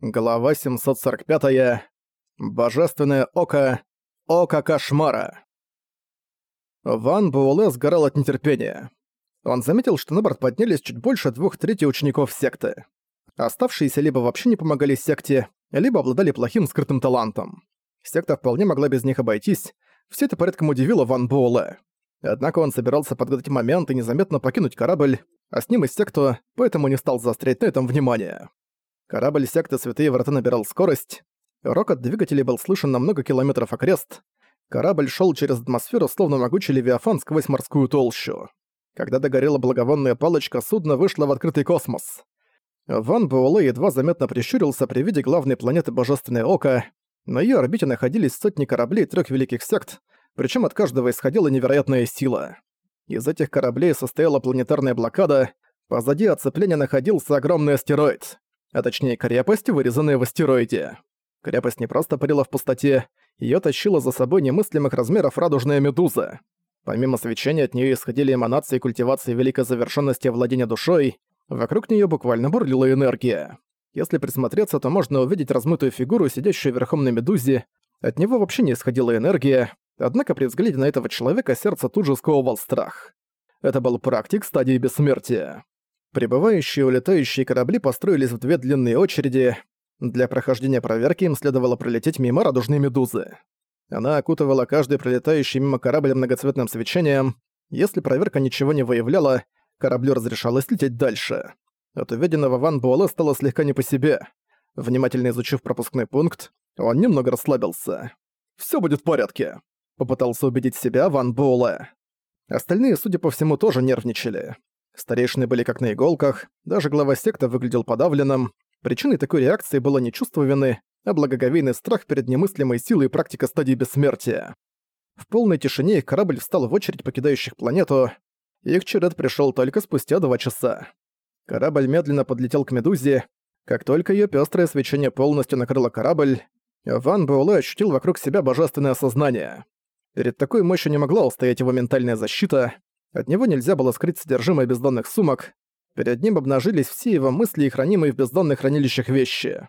Глава 745. -я. Божественное око. Око кошмара. Ван Буэлэ сгорал от нетерпения. Он заметил, что на борт поднялись чуть больше двух трети учеников секты. Оставшиеся либо вообще не помогали секте, либо обладали плохим скрытым талантом. Секта вполне могла без них обойтись, все это порядком удивило Ван Буэлэ. Однако он собирался подгадать момент и незаметно покинуть корабль, а с ним и секту, поэтому не стал заострять на этом внимание. Корабль секты Святые Врата набирал скорость. Рокот двигателей был слышен на много километров окрест. Корабль шел через атмосферу, словно могучий левиафан сквозь морскую толщу. Когда догорела благовонная палочка, судно вышло в открытый космос. Ван Буэлэ едва заметно прищурился при виде главной планеты Божественное Око. На ее орбите находились сотни кораблей трех великих сект, причем от каждого исходила невероятная сила. Из этих кораблей состояла планетарная блокада, позади оцепления находился огромный астероид а точнее крепость, вырезанная в астероиде. Крепость не просто парила в пустоте, её тащила за собой немыслимых размеров радужная медуза. Помимо свечения от неё исходили эманации культивации великой завершенности владения душой, вокруг неё буквально бурлила энергия. Если присмотреться, то можно увидеть размытую фигуру, сидящую верхом на медузе. От него вообще не исходила энергия, однако при взгляде на этого человека сердце тут же сковывал страх. Это был практик стадии бессмертия. Прибывающие и улетающие корабли построились в две длинные очереди. Для прохождения проверки им следовало пролететь мимо радужной медузы. Она окутывала каждый пролетающий мимо корабля многоцветным свечением. Если проверка ничего не выявляла, кораблю разрешалось лететь дальше. От увиденного Ван Буэлэ стало слегка не по себе. Внимательно изучив пропускной пункт, он немного расслабился. «Всё будет в порядке», — попытался убедить себя Ван Буэлэ. Остальные, судя по всему, тоже нервничали. Старейшины были как на иголках, даже глава секты выглядел подавленным. Причиной такой реакции было не чувство вины, а благоговейный страх перед немыслимой силой практика стадии бессмертия. В полной тишине их корабль встал в очередь покидающих планету. Их черед пришел только спустя два часа. Корабль медленно подлетел к Медузе. Как только ее пестрое свечение полностью накрыло корабль, Ван Буэлэ ощутил вокруг себя божественное сознание. Перед такой мощью не могла устоять его ментальная защита, от него нельзя было скрыть содержимое бездонных сумок. Перед ним обнажились все его мысли и хранимые в бездонных хранилищах вещи.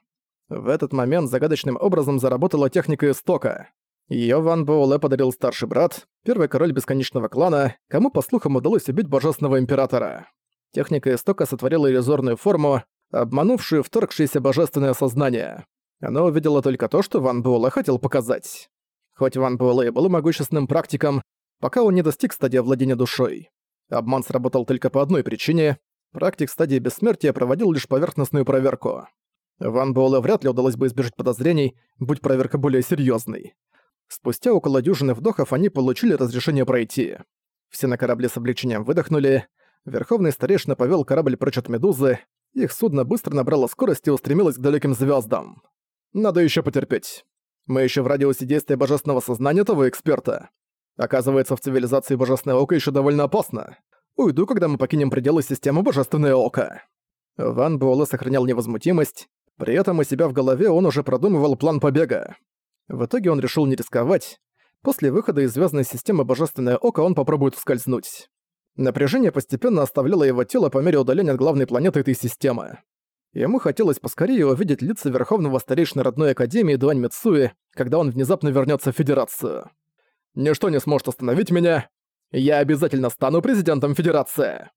В этот момент загадочным образом заработала техника истока. Её Ван Буэлэ подарил старший брат, первый король бесконечного клана, кому, по слухам, удалось убить божественного императора. Техника истока сотворила иллюзорную форму, обманувшую вторгшееся божественное сознание. Она увидела только то, что Ван Буэлэ хотел показать. Хоть Ван Буэлэ был могущественным практиком, пока он не достиг стадии владения душой. Обман сработал только по одной причине. Практик стадии бессмертия проводил лишь поверхностную проверку. Ван Буэлэ вряд ли удалось бы избежать подозрений, будь проверка более серьезной. Спустя около дюжины вдохов они получили разрешение пройти. Все на корабле с облегчением выдохнули. Верховный старейшина повел корабль прочь от Медузы. Их судно быстро набрало скорость и устремилось к далеким звездам. Надо еще потерпеть. Мы еще в радиусе действия божественного сознания того эксперта. Оказывается, в цивилизации Божественное Око еще довольно опасно. Уйду, когда мы покинем пределы системы Божественное Око». Ван Буэлэ сохранял невозмутимость, при этом у себя в голове он уже продумывал план побега. В итоге он решил не рисковать. После выхода из звездной системы Божественное Око он попробует ускользнуть. Напряжение постепенно оставляло его тело по мере удаления от главной планеты этой системы. Ему хотелось поскорее увидеть лица Верховного Старейшины Родной Академии Дуань Мицуи, когда он внезапно вернется в Федерацию. Ничто не сможет остановить меня. Я обязательно стану президентом Федерации!»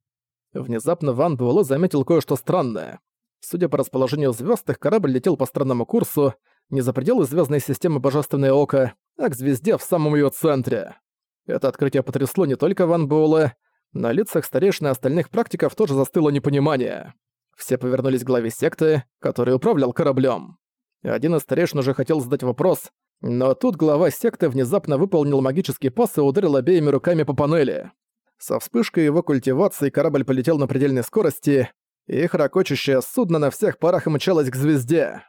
Внезапно Ван Буэлэ заметил кое-что странное. Судя по расположению звезд, их корабль летел по странному курсу, не за пределы звездной системы Божественное Око, а к звезде в самом ее центре. Это открытие потрясло не только Ван Буэлэ, на лицах старейшин остальных практиков тоже застыло непонимание. Все повернулись к главе секты, который управлял кораблем. Один из старейшин уже хотел задать вопрос, но тут глава секты внезапно выполнил магический пас и ударил обеими руками по панели. Со вспышкой его культивации корабль полетел на предельной скорости, и их ракочущее судно на всех парах мчалось к звезде.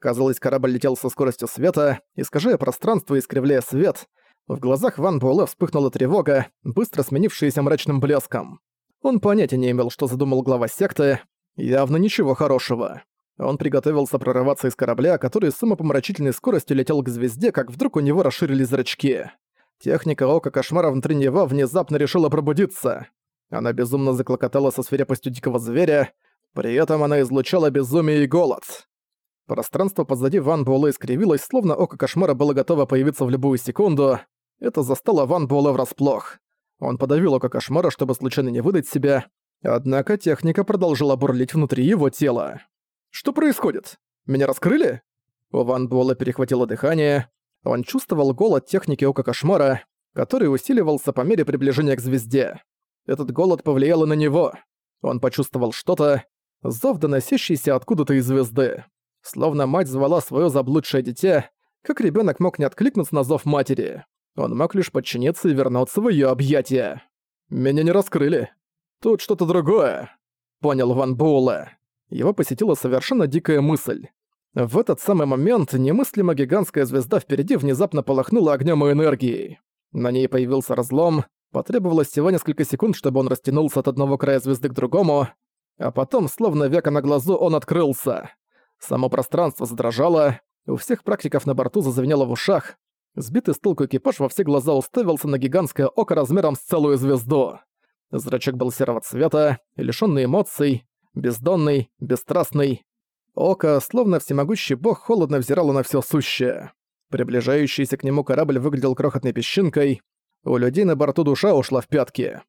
Казалось, корабль летел со скоростью света, искажая пространство и искривляя свет. В глазах Ван Буэлэ вспыхнула тревога, быстро сменившаяся мрачным блеском. Он понятия не имел, что задумал глава секты, явно ничего хорошего. Он приготовился прорываться из корабля, который с умопомрачительной скоростью летел к звезде, как вдруг у него расширились зрачки. Техника Ока Кошмара внутри него внезапно решила пробудиться. Она безумно заклокотала со свирепостью дикого зверя, при этом она излучала безумие и голод. Пространство позади Ван Буэлэ искривилось, словно око кошмара было готово появиться в любую секунду. Это застало Ван Буэлэ врасплох. Он подавил око кошмара, чтобы случайно не выдать себя, однако техника продолжила бурлить внутри его тела. «Что происходит? Меня раскрыли?» У Ван Буэлэ перехватило дыхание. Он чувствовал голод техники ока кошмара, который усиливался по мере приближения к звезде. Этот голод повлиял и на него. Он почувствовал что-то, зов, доносящийся откуда-то из звезды. Словно мать звала своё заблудшее дитя, как ребёнок мог не откликнуться на зов матери. Он мог лишь подчиниться и вернуться в её объятия. «Меня не раскрыли. Тут что-то другое», — понял Ван Буэлэ. Его посетила совершенно дикая мысль. В этот самый момент немыслимо гигантская звезда впереди внезапно полыхнула огнём и энергией. На ней появился разлом, потребовалось всего несколько секунд, чтобы он растянулся от одного края звезды к другому, а потом, словно века на глазу, он открылся. Само пространство задрожало, у всех практиков на борту зазвенело в ушах, сбитый с толку экипаж во все глаза уставился на гигантское око размером с целую звезду. Зрачок был серого цвета, лишённый эмоций, бездонный, бесстрастный. Око, словно всемогущий бог, холодно взирало на всё сущее. Приближающийся к нему корабль выглядел крохотной песчинкой, у людей на борту душа ушла в пятки.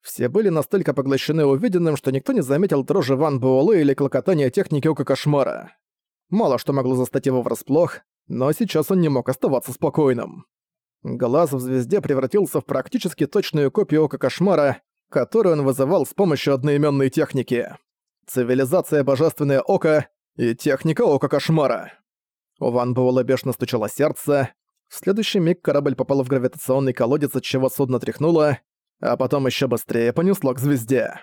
Все были настолько поглощены увиденным, что никто не заметил дрожи Ван Буэлэ или клокотания техники Ока Кошмара. Мало что могло застать его врасплох, но сейчас он не мог оставаться спокойным. Глаз в звезде превратился в практически точную копию Ока Кошмара, которую он вызывал с помощью одноименной техники. Цивилизация Божественное Око и техника Ока Кошмара. У Ван Буэлла бешено стучало сердце. В следующий миг корабль попал в гравитационный колодец, от чего судно тряхнуло, а потом еще быстрее понесло к звезде.